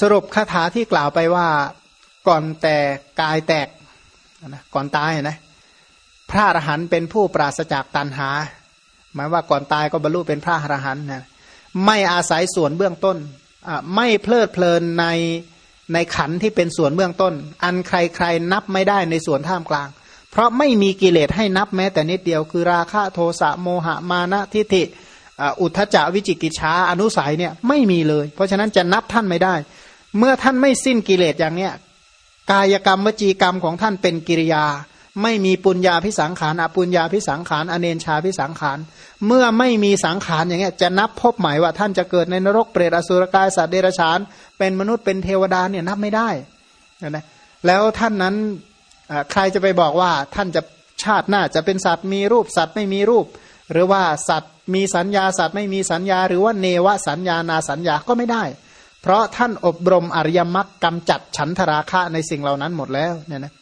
สรุปคาถาที่กล่าวไปว่าก่อนแต่กายแตกนะก่อนตายนะพระอรหันต์เป็นผู้ปราศจากตัณหา หมายว่าก่อนตายก็บรรลุเป็นพระอรหันต์นะไม่อาศัยส่วนเบื้องต้นไม่เพลิดเพลินในในขันที่เป็นส่วนเบื้องต้น อันใครๆนับไม่ได้ในส่วนท่ามกลาง เพราะไม่มีกิเลสให้นับแม้แต่นิดเดียว คือราคะโทสะโมหะมานะทิฏฐิ อุทธจาวิจิกิจชาอนุสัยเนี่ยไม่มีเลย เพราะฉะนั้นจะนับท่านไม่ได้ เมื่อท่านไม่สิ้นกิเลสอย่างเนี้ยกายกรรมวจีกรรมของท่านเป็นกิริยา ไม่มีปุญญาพิสังขารอปุญญาพิสังขารอเนนชาพิสังขารเมื่อไม่มีสังขารอย่างเงี้ยจะนับพบหมายว่าท่านจะเกิดในนรกเปรตอสุรกายสัตว์เดรัจฉาน เป็นมนุษย์เป็นเทวดาเนี่ยนับไม่ได้นะแล้วท่านนั้นใครจะไปบอกว่าท่านจะชาติหน้าจะเป็นสัตว์มีรูปสัตว์ไม่มีรูป หรือว่าสัตว์มีสัญญาสัตว์ไม่มีสัญญา หรือว่าเนวสัญญานาสัญญาก็ไม่ได้ เพราะท่านอบรมอริยมรรคกำจัดฉันทราคะในสิ่งเหล่านั้นหมดแล้วเนี่ยนะ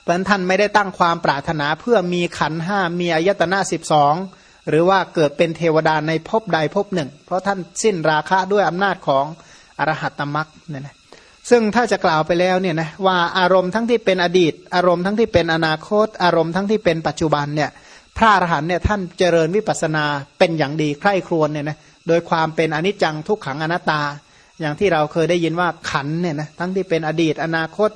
เพราะท่านไม่ได้ตั้งความปรารถนาเพื่อมีขันห้ามีอายตนะสิบสองหรือว่าเกิดเป็นเทวดาในภพใดภพหนึ่ง เพราะท่านสิ้นราคะด้วยอำนาจของอรหัตตมรักเนี่ยนะซึ่งถ้าจะกล่าวไปแล้วเนี่ยนะว่าอารมณ์ทั้งที่เป็นอดีต อารมณ์ทั้งที่เป็นอนาคต อารมณ์ทั้งที่เป็นปัจจุบันเนี่ย พระอรหันต์เนี่ยท่านเจริญวิปัสนาเป็นอย่างดีใคร่ครวญเนี่ยนะโดยความเป็นอนิจจังทุกขังอนัตตา อย่างที่เราเคยได้ยินว่าขันเนี่ยนะทั้งที่เป็นอดีตอนาคต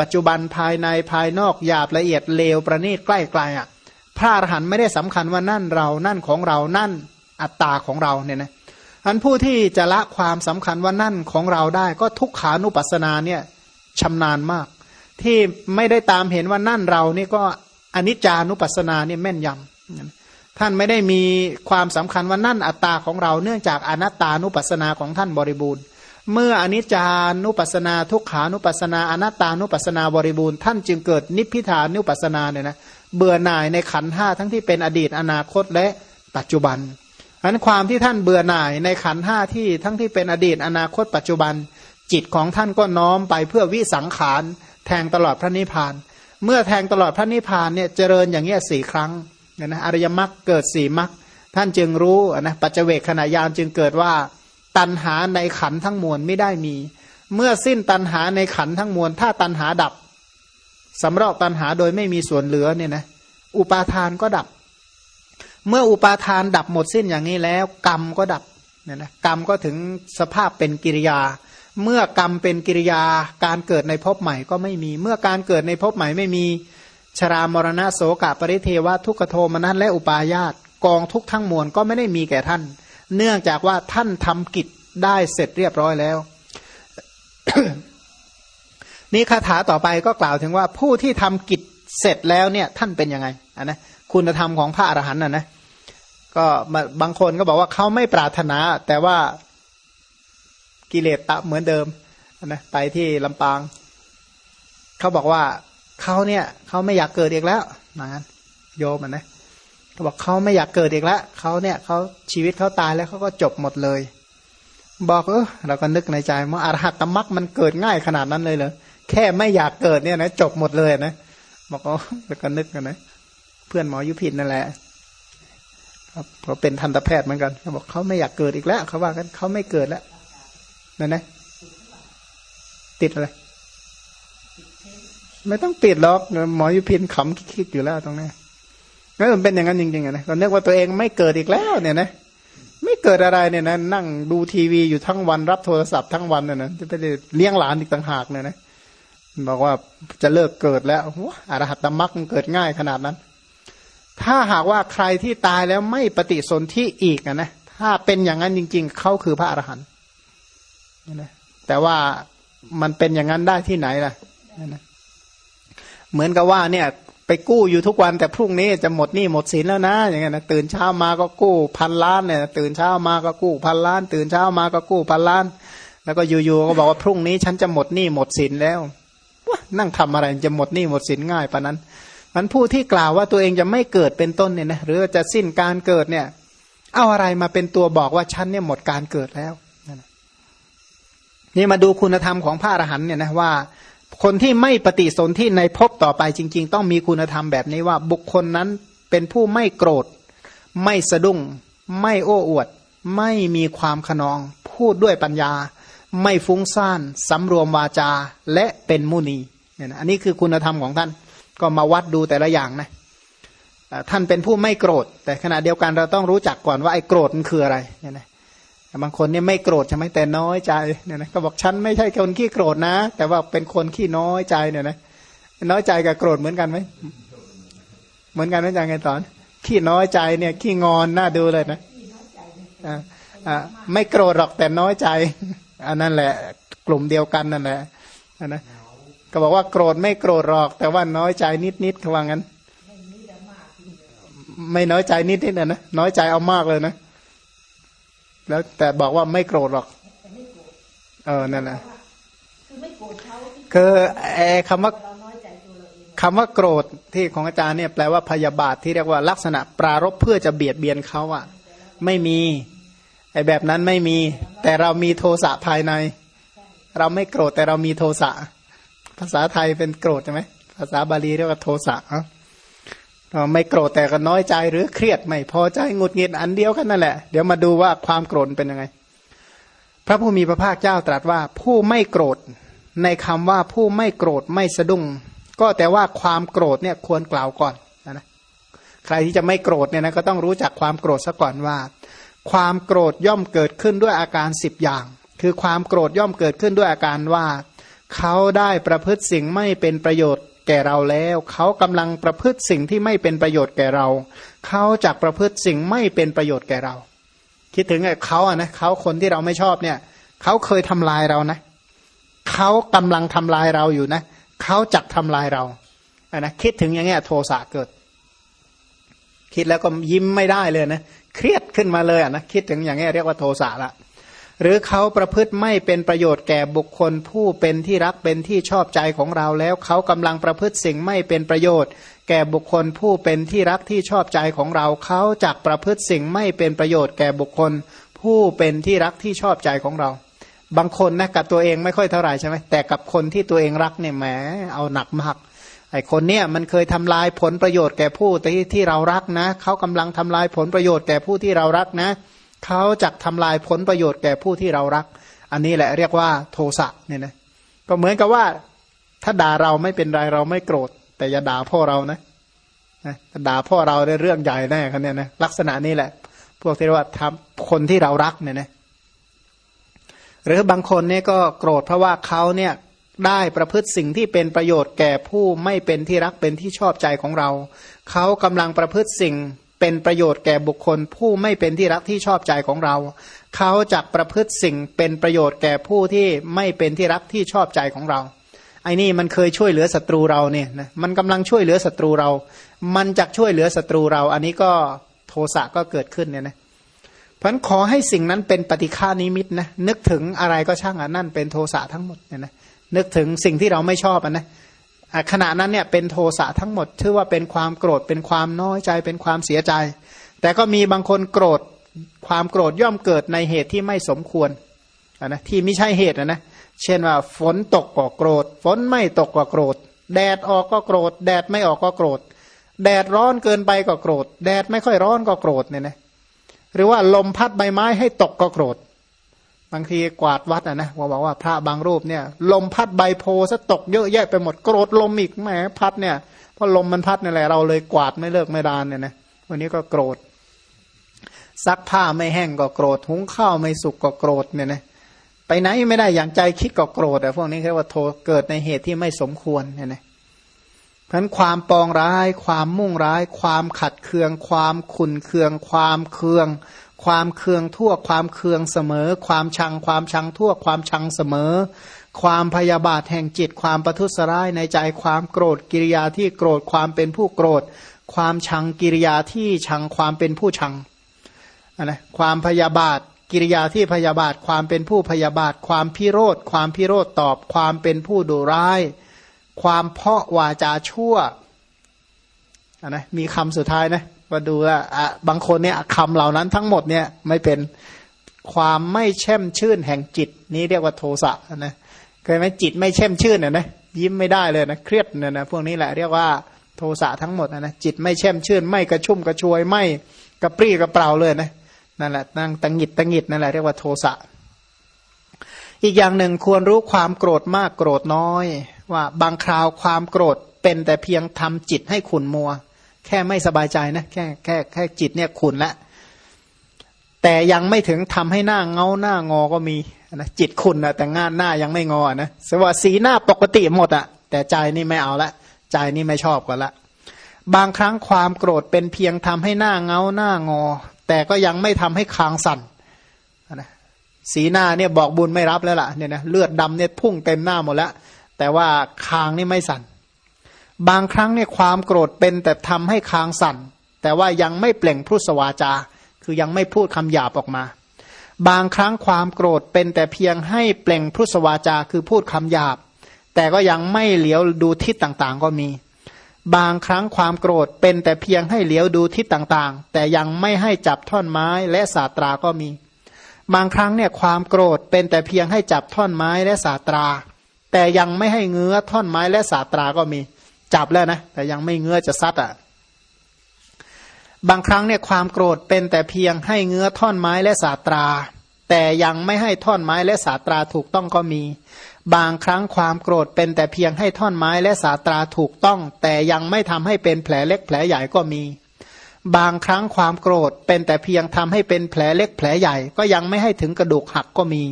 ปัจจุบันภายในภายนอกหยาบละเอียดเลวประณีตใกล้ไกลอะพระอรหันต์ไม่ได้สำคัญว่านั่นเรานั่นของเรานั่นอัตตาของเราเนี่ยนะอันผู้ที่จะละความสำคัญว่านั่นของเราได้ก็ทุกขานุปัสสนาเนี่ยชำนาญมาก ที่ไม่ได้ตามเห็นว่านั่นเรานี่ก็ อนิจจานุปัสสนาเนี่ยแม่นยำท่านไม่ได้มีความสำคัญว่านั่นอัตตาของเราเนื่องจากอนัตตานุปัสสนาของท่านบริบูรณ์ เมื่ออนิจจานุปัสสนา ทุกขานุปัสสนาอนัตตานุปัสสนาบริบูรณ์ท่านจึงเกิดนิพพิทานุปัสสนาเนี่ยนะเบื่อหน่ายในขันห้าทั้งที่เป็นอดีตอนาคตและปัจจุบันอันความที่ท่านเบื่อหน่ายในขันห้าที่ทั้งที่เป็นอดีตอนาคตปัจจุบัน จิตของท่านก็น้อมไปเพื่อวิสังขารแทงตลอดพระนิพพาน เมื่อแทงตลอดพระนิพพานเนี่ยเจริญอย่างเงี้ยสี่ครั้งเนี่ยนะอริยมรรคเกิดสี่มรรคท่านจึงรู้นะปัจเจเวกขณะยานจึงเกิดว่า ตันหาในขันทั้งมวลไม่ได้มี เมื่อสิ้นตันหาในขันทั้งมวล ถ้าตันหาดับสำรอกตันหาโดยไม่มีส่วนเหลือเนี่ยนะอุปาทานก็ดับ เมื่ออุปาทานดับหมดสิ้นอย่างนี้แล้ว กรรมก็ดับเนี่ยนะกรรมก็ถึงสภาพเป็นกิริยา เมื่อกรรมเป็นกิริยาการเกิดในภพใหม่ก็ไม่มี เมื่อการเกิดในภพใหม่ไม่มี ชรามรณะโสกะปริเทวะทุกขโทมนัสและอุปาญาตกองทุกทั้งมวลก็ไม่ได้มีแก่ท่าน เนื่องจากว่าท่านทำกิจได้เสร็จเรียบร้อยแล้ว นี่คาถาต่อไปก็กล่าวถึงว่าผู้ที่ทำกิจเสร็จแล้วเนี่ย ท่านเป็นยังไงอันนะคุณธรรมของพระอรหันต์นะนะก็บางคนก็บอกว่าเขาไม่ปรารถนา แต่ว่า กิเลสตะเหมือนเดิมนะไปที่ลำปาง เขาบอกว่าเขาเนี่ยเขาไม่อยากเกิดอีกแล้วนะโยมนะเขาบอกเขาไม่อยากเกิดอีกแล้วเขาเนี่ยเขาชีวิตเขาตายแล้วเขาก็จบหมดเลย บอกเออเราก็นึกในใจว่าอรหัตตมรักมันเกิดง่ายขนาดนั้นเลยเหรอแค่ไม่อยากเกิดเนี่ยนะจบหมดเลยนะบอกอ๋อแล้วก็นึกกันนะเพื่อนหมอยุพินนั่นแหละครับเขาเป็นทันตแพทย์เหมือนกันเขาบอกเขาไม่อยากเกิดอีกแล้วเขาว่ากันเขาไม่เกิดแล้ว นั่นนะติดอะไร ไม่ต้องติดหรอกหมอยุพินขำคิดอยู่แล้วตรงนี้นั่นมันเป็นอย่างนั้นจริงๆนะก็นึกว่าตัวเองไม่เกิดอีกแล้วเนี่ยนะไม่เกิดอะไรเนี่ยนะนั่งดูทีวีอยู่ทั้งวันรับโทรศัพท์ทั้งวันเนี่ยนะจะไปเลี้ยงหลานอีกต่างหากเนี่ยนะบอกว่าจะเลิกเกิดแล้วอรหัตตมรักมันเกิดง่ายขนาดนั้น ถ้าหากว่าใครที่ตายแล้วไม่ปฏิสนธิอีกนะถ้าเป็นอย่างนั้นจริง ๆเขาคือพระอรหันต์ นะแต่ว่ามันเป็นอย่างนั้นได้ที่ไหนล่ะนะเหมือนกับว่าเนี่ย ไปกู้อยู่ทุกวันแต่พรุ่งนี้จะหมดหนี้หมดสินแล้วนะอย่างเงี้ยนะตื่นเช้ามาก็กู้พันล้านเนี่ยตื่นเช้ามาก็กู้พันล้าน ตื่นเช้ามาก็กู้พันล้าน แล้วก็อยู่ๆก็บอกว่าพรุ่งนี้ฉันจะหมดหนี้หมดสินแล้วนั่งทำอะไรจะหมดหนี้หมดสินง่ายปะนั้นมันผู้ที่กล่าวว่าตัวเองจะไม่เกิดเป็นต้นเนี่ยนะหรือจะสิ้นการเกิดเนี่ย เอาอะไรมาเป็นตัวบอกว่าฉันเนี่ยหมดการเกิดแล้ว นี่มาดูคุณธรรมของพระอรหันเนี่ยนะว่า คนที่ไม่ปฏิสนธิในภพต่อไปจริง ๆ ต้องมีคุณธรรมแบบนี้ว่าบุคคลนั้นเป็นผู้ไม่โกรธ ไม่สะดุ้ง ไม่โอ้อวด ไม่มีความขนอง พูดด้วยปัญญา ไม่ฟุ้งซ่านสำรวมวาจาและเป็นมุนีเนี่ยนะอันนี้คือคุณธรรมของท่าน ก็มาวัดดูแต่ละอย่างนะท่านเป็นผู้ไม่โกรธ แต่ขณะเดียวกันเราต้องรู้จักก่อนว่าไอ้โกรธมันคืออะไรเนี่ยนะ บางคนเนี่ยไม่โกรธใช่ไหมแต่น้อยใจเนี่ยนะก็บอกฉันไม่ใช่คนขี้โกรธนะ แต่ว่าเป็นคนขี้น้อยใจเนี่ยนะน้อยใจกับโกรธเหมือนกันไหมเหมือนกันไหมจังไงตอนขี้น้อยใจเนี่ยขี้งอนน่าดูเลยนะอ่าอ่าไม่โกรธหรอกแต่น้อยใจอันนั้นแหละ กลุ่มเดียวกันนั่นแหละนะก็บอกว่าโกรธไม่โกรธหรอก แต่ว่าน้อยใจนิดนิดเขาว่างั้น ไม่น้อยใจนิดนิดนะนะน้อยใจเอามากเลยนะ แล้วแต่บอกว่าไม่โกรธหรอกเออนั่นแหละคือไอ้คำว่าคำว่าโกรธที่ของอาจารย์เนี่ยแปลว่าพยาบาทที่เรียกว่าลักษณะปรารบเพื่อจะเบียดเบียนเขาอะไม่มีไอ้แบบนั้นไม่มี แต่เรามีโทสะภายใน เราไม่โกรธแต่เรามีโทสะภาษาไทยเป็นโกรธใช่ไหมภาษาบาลีเรียกว่าโทสะ เราไม่โกรธแต่ก็น้อยใจหรือเครียดไม่พอใจงุดหงิดอันเดียวกันนั่นแหละ เดี๋ยวมาดูว่าความโกรธเป็นยังไง พระผู้มีพระภาคเจ้าตรัสว่าผู้ไม่โกรธในคำว่าผู้ไม่โกรธไม่สะดุ้ง ก็แต่ว่าความโกรธเนี่ยควรกล่าวก่อนนะใครที่จะไม่โกรธเนี่ยนะก็ต้องรู้จักความโกรธซะก่อนว่า ความโกรธย่อมเกิดขึ้นด้วยอาการสิบอย่าง คือความโกรธย่อมเกิดขึ้นด้วยอาการว่า เขาได้ประพฤติสิ่งไม่เป็นประโยชน์ แก่เราแล้ว เขากำลังประพฤติสิ่งที่ไม่เป็นประโยชน์แก่เรา เขาจักประพฤติสิ่งไม่เป็นประโยชน์แก่เรา คิดถึงไอ้เขาอะนะเขาคนที่เราไม่ชอบเนี่ย เขาเคยทำลายเรานะ เขากำลังทำลายเราอยู่นะ เขาจักทำลายเราอะนะคิดถึงอย่างเงี้ยโทสะเกิด คิดแล้วก็ยิ้มไม่ได้เลยนะ เครียดขึ้นมาเลยอะนะคิดถึงอย่างเงี้ยเรียกว่าโทสะละ หรือเขาประพฤติไม่เป็นประโยชน์แก่บุคคลผู้เป็นที่รักเป็นที่ชอบใจของเราแล้ว เขากำลังประพฤติสิ่งไม่เป็นประโยชน์ แก่บุคคลผู้เป็นที่รักที่ชอบใจของเรา เขาจักประพฤติสิ่งไม่เป็นประโยชน์แก่บุคคล ผู้เป็นที่รักที่ชอบใจของเรา บางคนนะกับตัวเองไม่ค่อยเท่าไหร่ใช่ไหมแต่กับคนที่ตัวเองรักเนี่ยแหมเอาหนักมากไอคนเนี้ยมันเคยทำลายผลประโยชน์แก่ผู้ที่ที่เรารักนะ เขากำลังทำลายผลประโยชน์แก่ผู้ที่เรารักนะเเขาจะทำลายผลประโยชน์แก่ผู้ที่เรารัก อันนี้แหละเรียกว่าโทสะเนี่ยนะก็เหมือนกับว่า ถ้าด่าเราไม่เป็นไรเราไม่โกรธ แต่อย่าด่าพ่อเรานะนะด่าพ่อเราได้เรื่องใหญ่แน่ครับเนี่ยนะลักษณะนี้แหละ พวกที่เรียกว่าทำคนที่เรารักเนี่ยนะหรือบางคนเนี่ยก็โกรธเพราะว่าเขาเนี่ยได้ประพฤติสิ่งที่เป็นประโยชน์แก่ผู้ไม่เป็นที่รักเป็นที่ชอบใจของเรา เขากำลังประพฤติสิ่ง เป็นประโยชน์แก่บุคคล ผู้ไม่เป็นที่รักที่ชอบใจของเรา เขาจะประพฤติสิ่งเป็นประโยชน์แก่ผู้ที่ไม่เป็นที่รักที่ชอบใจของเราไอ้นี่มันเคยช่วยเหลือศัตรูเราเนี่ยนะมันกำลังช่วยเหลือศัตรูเรา มันจะช่วยเหลือศัตรูเรา อันนี้ก็โทสะก็เกิดขึ้นเนี่ยนะเพราะขอให้สิ่งนั้นเป็นปฏิฆานิมิตนะนึกถึงอะไรก็ช่างอะนั่นเป็นโทสะทั้งหมดเนี่ยนะนึกถึงสิ่งที่เราไม่ชอบอะนะ ขณะนั้นเนี่ยเป็นโทสะทั้งหมดถือว่าเป็นความโกรธเป็นความน้อยใจเป็นความเสียใจ แต่ก็มีบางคนโกรธความโกรธย่อมเกิดในเหตุที่ไม่สมควรนะที่ไม่ใช่เหตุนะนะเช่นว่าฝนตกก็โกรธ ฝนไม่ตกก็โกรธ แดดออกก็โกรธ แดดไม่ออกก็โกรธ แดดร้อนเกินไปก็โกรธ แดดไม่ค่อยร้อนก็โกรธเนี่ยนะหรือว่าลมพัดใบไม้ให้ตกก็โกรธ บางทีกวาดวัดอะนะว่าบอกว่าพระบางรูปเนี่ย ลมพัดใบโพซะตกเยอะแยะไปหมดโกรธลมอีกแหมพัดเนี่ยเพราะลมมันพัดนี่แหละเราเลยกวาดไม่เลิกไม่ดานเนี่ยนะวันนี้ก็โกรธซักผ้าไม่แห้งก็โกรธหุงข้าวไม่สุกก็โกรธเนี่ยนะไปไหนไม่ได้อย่างใจคิดก็โกรธแต่พวกนี้เรียกว่าโทเกิดในเหตุที่ไม่สมควรเนี่ยนะเพราะนั้นความปองร้าย ความมุ่งร้าย ความขัดเคือง ความขุนเคือง ความเคือง ความเคืองทั่ว ความเคืองเสมอ ความชัง ความชังทั่ว ความชังเสมอ ความพยาบาทแห่งจิต ความประทุษร้ายในใจ ความโกรธกิริยาที่โกรธ ความเป็นผู้โกรธ ความชังกิริยาที่ชัง ความเป็นผู้ชังนะความพยาบาทกิริยาที่พยาบาท ความเป็นผู้พยาบาท ความพิโรธ ความพิโรธตอบ ความเป็นผู้ดุร้าย ความเพาะวาจาชั่วนะมีคำสุดท้ายนะ มาดูว่าบางคนเนี่ยคำเหล่านั้นทั้งหมดเนี่ยไม่เป็นความไม่แช่มชื่นแห่งจิต นี้เรียกว่าโทสะนะเคยไหมจิตไม่แช่มชื่นเนี่ยนะยิ้มไม่ได้เลยนะเครียดเนี่ยนะพวกนี้แหละเรียกว่าโทสะทั้งหมดนะจิตไม่แช่มชื่น ไม่กระชุ่มกระชวยไม่กระปรี้กระเปร่าเลยนะนั่นแหละนั่งตังหิดตังหิดนั่นแหละเรียกว่าโทสะอีกอย่างหนึ่งควรรู้ความโกรธมากโกรธน้อย ว่าบางคราวความโกรธเป็นแต่เพียงทำจิตให้ขุนมัว แค่ไม่สบายใจนะแค่แค่แค่จิตเนี่ยขุนละแต่ยังไม่ถึงทำให้หน้าเงาหน้างอก็มีนะจิตคุณนะแต่งานหน้ายังไม่งอนะสว่าสีหน้าปกติหมดอะแต่ใจนี่ไม่เอาละใจนี่ไม่ชอบกันละบางครั้งความโกรธเป็นเพียงทำให้หน้าเงาหน้างอ แต่ก็ยังไม่ทำให้คางสั่นนะสีหน้าเนี่ยบอกบุญไม่รับแล้วล่ะเนี่ยนะเลือดดำเนี่ยพุ่งเต็มหน้าหมดแล้วแต่ว่าคางนี่ไม่สั่น บางครั้งเนี่ยความโกรธเป็นแต่ทำให้คางสั่น แต่ว่ายังไม่เปล่งพุทธวาจา คือยังไม่พูดคำหยาบออกมา บางครั้งความโกรธเป็นแต่เพียงให้เปล่งพุทธวาจา คือพูดคำหยาบ แต่ก็ยังไม่เหลียวดูทิศต่างๆ ก็มี บางครั้งความโกรธเป็นแต่เพียงให้เหลียวดูทิศต่างๆ แต่ยังไม่ให้จับท่อนไม้และสาตราก็มี บางครั้งเนี่ยความโกรธเป็นแต่เพียงให้จับท่อนไม้และสาตรา แต่ยังไม่ให้เงื้อท่อนไม้และสาตราก็มี จับแล้วนะ แต่ยังไม่เงื้อจะซัดอะ บางครั้งเนี่ยความโกรธเป็นแต่เพียงให้เงื้อท่อนไม้และสาตรา แต่ยังไม่ให้ท่อนไม้และสาตราถูกต้องก็มี บางครั้งความโกรธเป็นแต่เพียงให้ท่อนไม้และสาตราถูกต้อง แต่ยังไม่ทำให้เป็นแผลเล็กแผลใหญ่ก็มี บางครั้งความโกรธเป็นแต่เพียงทำให้เป็นแผลเล็กแผลใหญ่ ก็ยังไม่ให้ถึงกระดูกหักก็มี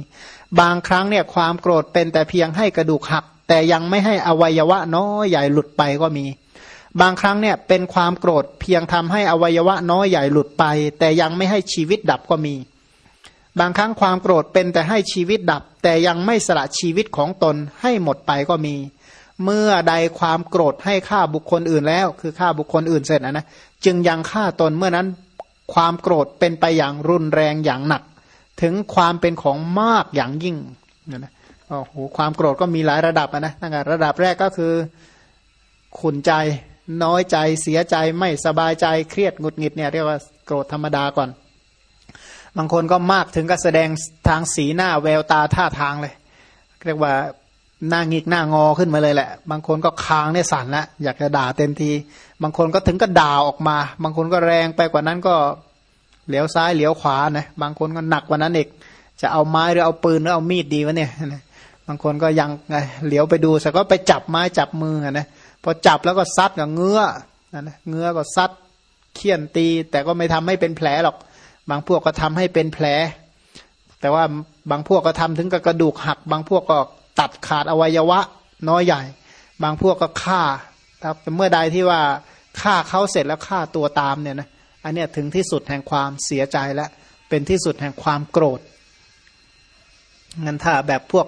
บางครั้งเนี่ยความโกรธเป็นแต่เพียงให้กระดูกหัก แต่ยังไม่ให้อวัยวะน้อยใหญ่หลุดไปก็มี บางครั้งเนี่ยเป็นความโกรธเพียงทำให้อวัยวะน้อยใหญ่หลุดไป แต่ยังไม่ให้ชีวิตดับก็มี บางครั้งความโกรธเป็นแต่ให้ชีวิตดับ แต่ยังไม่สละชีวิตของตนให้หมดไปก็มี เมื่อใดความโกรธให้ฆ่าบุคคลอื่นแล้ว คือฆ่าบุคคลอื่นเสร็จนะนะจึงยังฆ่าตนเมื่อนั้นความโกรธเป็นไปอย่างรุนแรงอย่างหนัก ถึงความเป็นของมากอย่างยิ่งนะ โอ้โหความโกรธก็มีหลายระดับนะตั้งแต่ระดับแรกก็คือขุนใจ น้อยใจเสียใจไม่สบายใจเครียดหงุดหงิดเนี่ยเรียกว่าโกรธธรรมดาก่อน บางคนก็มากถึงก็แสดงทางสีหน้าแววตาท่าทางเลย เรียกว่าหน้างิกหน้างอขึ้นมาเลยแหละ บางคนก็คางเนี่ยสั่นละอยากจะด่าเต็มที บางคนก็ถึงก็ด่าออกมา บางคนก็แรงไปกว่านั้นก็เหลียวซ้ายเหลียวขวานะบางคนก็หนักกว่านั้นอีกจะเอาไม้หรือเอาปืนหรือเอามีดดีวะเนี่ย บางคนก็ยังเหลียวไปดูแต่ก็ไปจับไม้จับมือนะพอจับแล้วก็ซัดกับเงื้อนะเงื้อก็ซัดเคี่ยนตี แต่ก็ไม่ทำให้เป็นแผลหรอก บางพวกก็ทำให้เป็นแผล แต่ว่าบางพวกก็ทำถึงกับกระดูกหัก บางพวกก็ตัดขาดอวัยวะ น้อยใหญ่ บางพวกก็ฆ่าแต่เมื่อใดที่ว่าฆ่าเขาเสร็จแล้วฆ่าตัวตามเนี่ยนะอันนี้ถึงที่สุดแห่งความเสียใจแล้วเป็นที่สุดแห่งความโกรธงั้นถ้าแบบพวก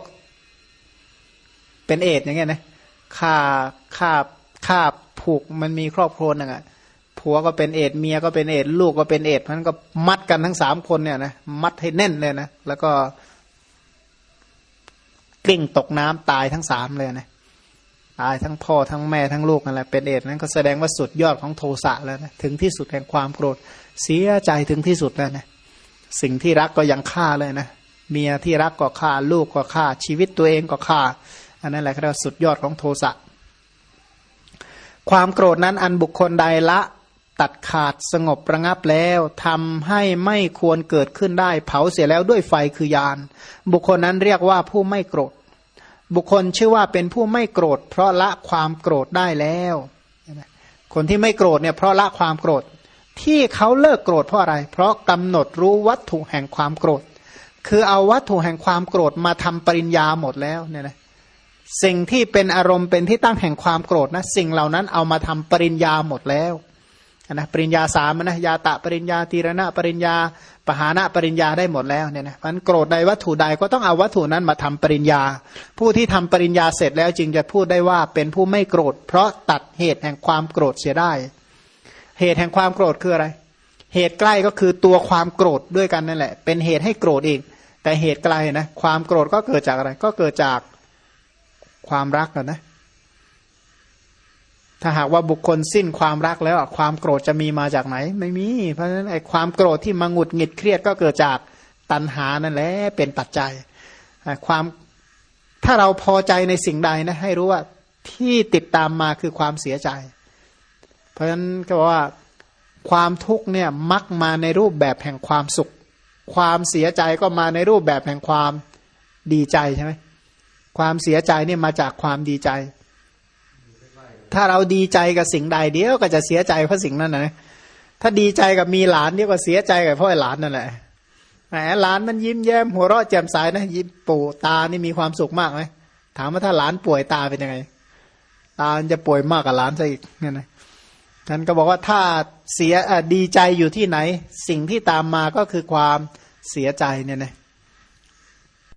เป็นเอดอย่างเงี้ยนะฆ่าฆ่าฆ่าผูกมันมีครอบครัวหนึ่งอะผัวก็เป็นเอดเมียก็เป็นเอดลูกก็เป็นเอดมันก็มัดกันทั้งสามคนเนี่ยนะมัดให้แน่นเลยนะแล้วก็กลิ้งตกน้ำตายทั้งสามเลยนะตายทั้งพ่อทั้งแม่ทั้งลูกนั่นแหละเป็นเอดนั้นก็แสดงว่าสุดยอดของโทสะแล้วนะถึงที่สุดแห่งความโกรธ เสียใจถึงที่สุดแล้วนะสิ่งที่รักก็ยังฆ่าเลยนะเมียที่รักก็ฆ่าลูกก็ฆ่าชีวิตตัวเองก็ฆ่า อันนั้นแหละคือสุดยอดของโทสะความโกรธนั้นอันบุคคลใดละตัดขาดสงบระงับแล้วทำให้ไม่ควรเกิดขึ้นได้ เผาเสียแล้วด้วยไฟคือยานบุคคลนั้นเรียกว่าผู้ไม่โกรธ บุคคลชื่อว่าเป็นผู้ไม่โกรธ เพราะละความโกรธได้แล้ว คนที่ไม่โกรธเนี่ยเพราะละความโกรธ ที่เขาเลิกโกรธเพราะอะไร เพราะกำหนดรู้วัตถุแห่งความโกรธ คือเอาวัตถุแห่งความโกรธมาทำปริญญาหมดแล้วเนี่ยนะ สิ่งที่เป็นอารมณ์เป็นที่ตั้งแห่งความโกรธนะสิ่งเหล่านั้นเอามาทำปริญญาหมดแล้วนะปริญญาสามนะยาตะปริญญาตีรณะปริญญาปหานะปริญญาได้หมดแล้วเนี่ยนะมันโกรธใดวัตถุใดก็ต้องเอาวัตถุนั้นมาทำปริญญา ผู้ที่ทำปริญญาเสร็จแล้วจึงจะพูดได้ว่าเป็นผู้ไม่โกรธ เพราะตัดเหตุแห่งความโกรธเสียได้ เหตุแห่งความโกรธคืออะไร เหตุใกล้ก็คือตัวความโกรธด้วยกันนั่นแหละ เป็นเหตุให้โกรธเองแต่เหตุไกลนะความโกรธก็เกิดจากอะไร ก็เกิดจาก ความรักนะ ถ้าหากว่าบุคคลสิ้นความรักแล้วความโกรธจะมีมาจากไหน ไม่มี เพราะฉะนั้นไอ้ความโกรธที่มาหงุดหงิดเครียดก็เกิดจากตัณหานั่นแหละเป็นปัจจัยความถ้าเราพอใจในสิ่งใดนะ ให้รู้ว่าที่ติดตามมาคือความเสียใจ เพราะฉะนั้นก็บอกว่าความทุกข์เนี่ยมักมาในรูปแบบแห่งความสุข ความเสียใจก็มาในรูปแบบแห่งความดีใจใช่ไหม ความเสียใจเนี่ยมาจากความดีใจ ถ้าเราดีใจกับสิ่งใดเดียวก็จะเสียใจเพราะสิ่งนั้นนะถ้าดีใจกับมีหลานเดียวก็เสียใจกับพ่อหลานนั่นแหละแหมหลานมันยิ้มแย้มหัวเราะแจ่มใสนะยิ้มปู่ตานี่มีความสุขมากไหมถามว่าถ้าหลานป่วยตาเป็นยังไง ตาจะป่วยมากกับหลานซะอีกเนี่ยนะท่านก็บอกว่าถ้าเสียดีใจอยู่ที่ไหน สิ่งที่ตามมาก็คือความเสียใจเนี่ยนะ